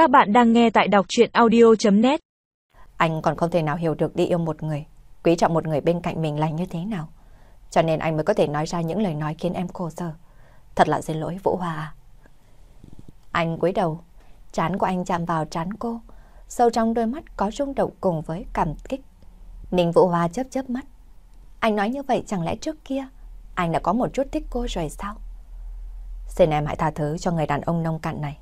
Các bạn đang nghe tại đọc chuyện audio.net Anh còn không thể nào hiểu được đi yêu một người, quý trọng một người bên cạnh mình là như thế nào. Cho nên anh mới có thể nói ra những lời nói khiến em khổ sở. Thật là xin lỗi Vũ Hòa à. Anh cúi đầu, chán của anh chạm vào chán cô. Sâu trong đôi mắt có rung động cùng với cảm kích. Ninh Vũ Hòa chớp chớp mắt. Anh nói như vậy chẳng lẽ trước kia anh đã có một chút thích cô rồi sao? Xin em hãy tha thứ cho người đàn ông nông cạn này.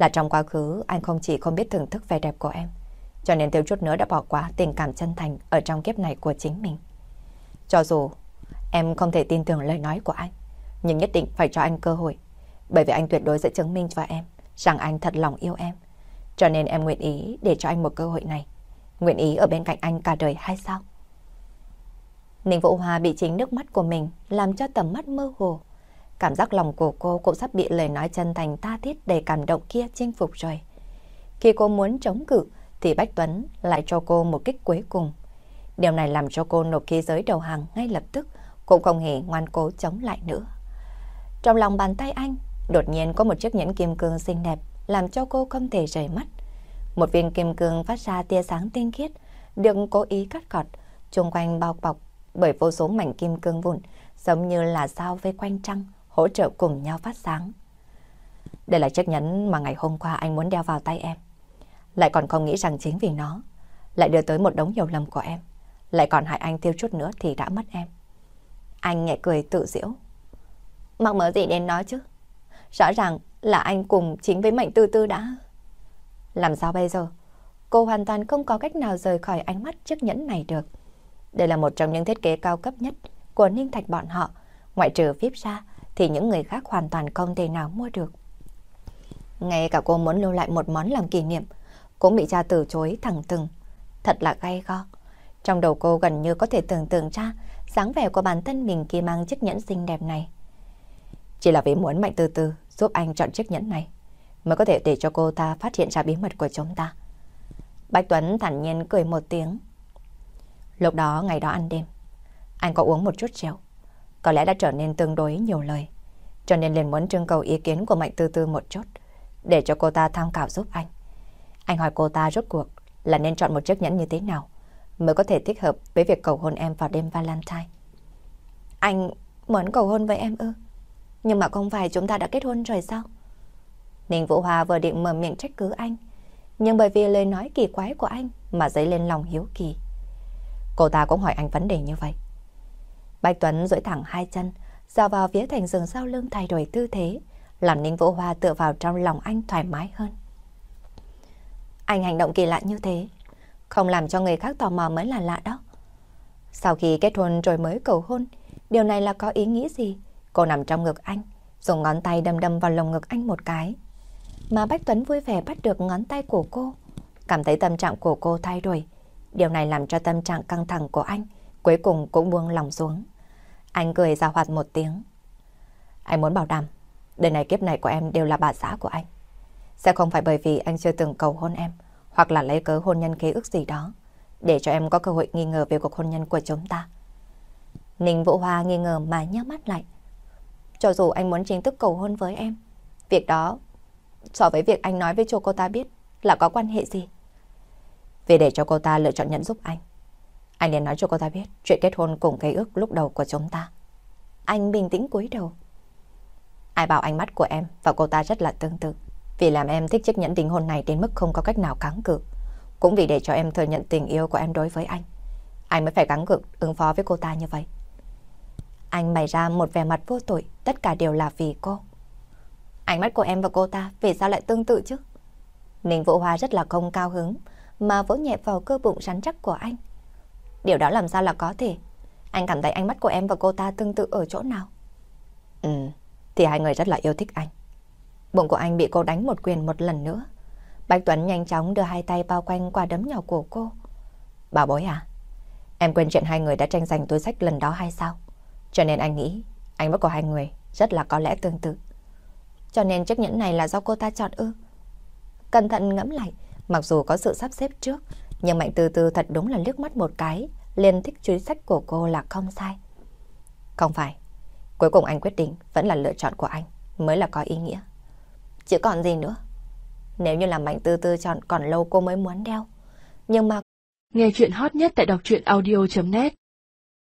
Là trong quá khứ anh không chỉ không biết thưởng thức vẻ đẹp của em, cho nên thiếu chút nữa đã bỏ qua tình cảm chân thành ở trong kiếp này của chính mình. Cho dù em không thể tin tưởng lời nói của anh, nhưng nhất định phải cho anh cơ hội, bởi vì anh tuyệt đối sẽ chứng minh cho em rằng anh thật lòng yêu em. Cho nên em nguyện ý để cho anh một cơ hội này. Nguyện ý ở bên cạnh anh cả đời hay sao? Ninh Vũ Hoa bị chính nước mắt của mình làm cho tầm mắt mơ hồ. Cảm giác lòng của cô cũng sắp bị lời nói chân thành tha thiết đầy cảm động kia chinh phục rồi. Khi cô muốn chống cự thì Bách Tuấn lại cho cô một kích cuối cùng. Điều này làm cho cô nộp khí giới đầu hàng ngay lập tức, cũng không hề ngoan cố chống lại nữa. Trong lòng bàn tay anh, đột nhiên có một chiếc nhẫn kim cương xinh đẹp làm cho cô không thể rời mắt. Một viên kim cương phát ra tia sáng tinh khiết, được cố ý cắt gọt, xung quanh bao bọc bởi vô số mảnh kim cương vụn, giống như là sao vây quanh trăng, hỗ trợ cùng nhau phát sáng. Đây là chiếc nhẫn mà ngày hôm qua anh muốn đeo vào tay em. Lại còn không nghĩ rằng chính vì nó, lại đưa tới một đống nhiều lầm của em. Lại còn hại anh tiêu chút nữa thì đã mất em. Anh nhẹ cười tự diễu. Mắc mớ gì đến nó chứ? Rõ ràng là anh cùng chính với mệnh tư tư đã. Làm sao bây giờ? Cô hoàn toàn không có cách nào rời khỏi ánh mắt chiếc nhẫn này được. Đây là một trong những thiết kế cao cấp nhất của Ninh Thạch bọn họ. Ngoại trừ VIP ra thì những người khác hoàn toàn không thể nào mua được. Ngay cả cô muốn lưu lại một món làm kỷ niệm, cũng bị cha từ chối thẳng từng. Thật là gay go. Trong đầu cô gần như có thể tưởng tượng ra dáng vẻ của bản thân mình khi mang chiếc nhẫn xinh đẹp này. Chỉ là vì muốn Mạnh Từ Từ giúp anh chọn chiếc nhẫn này, mới có thể để cho cô ta phát hiện ra bí mật của chúng ta. Bạch Tuấn thản nhiên cười một tiếng. Lúc đó, ngày đó ăn đêm, anh có uống một chút rượu. Có lẽ đã trở nên tương đối nhiều lời. Cho nên liền muốn trưng cầu ý kiến của Mạnh Tư Tư một chút, để cho cô ta tham khảo giúp anh. Anh hỏi cô ta rốt cuộc là nên chọn một chiếc nhẫn như thế nào mới có thể thích hợp với việc cầu hôn em vào đêm Valentine. Anh muốn cầu hôn với em ư? Nhưng mà không phải chúng ta đã kết hôn rồi sao? Ninh Vũ Hòa vừa định mở miệng trách cứ anh, nhưng bởi vì lời nói kỳ quái của anh mà dấy lên lòng hiếu kỳ. Cô ta cũng hỏi anh vấn đề như vậy. Bạch Tuấn duỗi thẳng hai chân, dò vào phía thành giường sau lưng thay đổi tư thế, làm Ninh Vũ Hoa tựa vào trong lòng anh thoải mái hơn. Anh hành động kỳ lạ như thế, không làm cho người khác tò mò mới là lạ đó. Sau khi kết hôn rồi mới cầu hôn, điều này là có ý nghĩa gì? Cô nằm trong ngực anh, dùng ngón tay đâm đâm vào lồng ngực anh một cái. Mà Bách Tuấn vui vẻ bắt được ngón tay của cô, cảm thấy tâm trạng của cô thay đổi. Điều này làm cho tâm trạng căng thẳng của anh cuối cùng cũng buông lòng xuống. Anh cười ra hoạt một tiếng. Anh muốn bảo đảm, đời này kiếp này của em đều là bà xã của anh. Sẽ không phải bởi vì anh chưa từng cầu hôn em, hoặc là lấy cớ hôn nhân kế ước gì đó, để cho em có cơ hội nghi ngờ về cuộc hôn nhân của chúng ta. Ninh Vũ Hoa nghi ngờ mà nhắm mắt lại. Cho dù anh muốn chính thức cầu hôn với em, việc đó so với việc anh nói với cho cô ta biết là có quan hệ gì? Vì để cho cô ta lựa chọn nhận giúp anh, anh liền nói cho cô ta biết chuyện kết hôn cùng cái ước lúc đầu của chúng ta. Anh bình tĩnh cúi đầu. Ai bảo ánh mắt của em và cô ta rất là tương tự. Vì làm em thích chiếc nhẫn tình hôn này đến mức không có cách nào kháng cự. Cũng vì để cho em thừa nhận tình yêu của em đối với anh. Anh mới phải gắng cực ứng phó với cô ta như vậy. Anh bày ra một vẻ mặt vô tội, tất cả đều là vì cô. Ánh mắt của em và cô ta vì sao lại tương tự chứ? Ninh Vũ Hoa rất là không cao hứng, mà vỗ nhẹ vào cơ bụng rắn chắc của anh. Điều đó làm sao là có thể? Anh cảm thấy ánh mắt của em và cô ta tương tự ở chỗ nào? Ừ, thì hai người rất là yêu thích anh. Bụng của anh bị cô đánh một quyền một lần nữa. Bạch Tuấn nhanh chóng đưa hai tay bao quanh qua đấm nhỏ của cô. Bảo bối à? Em quên chuyện hai người đã tranh giành túi sách lần đó hay sao? Cho nên anh nghĩ anh mắt của hai người rất là có lẽ tương tự. Cho nên chiếc nhẫn này là do cô ta chọn ư? Cẩn thận ngẫm lại, mặc dù có sự sắp xếp trước, nhưng Mạnh Từ Từ thật đúng là liếc mắt một cái, liền thích chuối sách của cô là không sai. Không phải, cuối cùng anh quyết định vẫn là lựa chọn của anh, mới là có ý nghĩa. Chứ còn gì nữa? Nếu như là Mạnh Tư Tư chọn còn lâu cô mới muốn đeo. Nhưng mà... Nghe chuyện hot nhất tại đọc truyện audio.net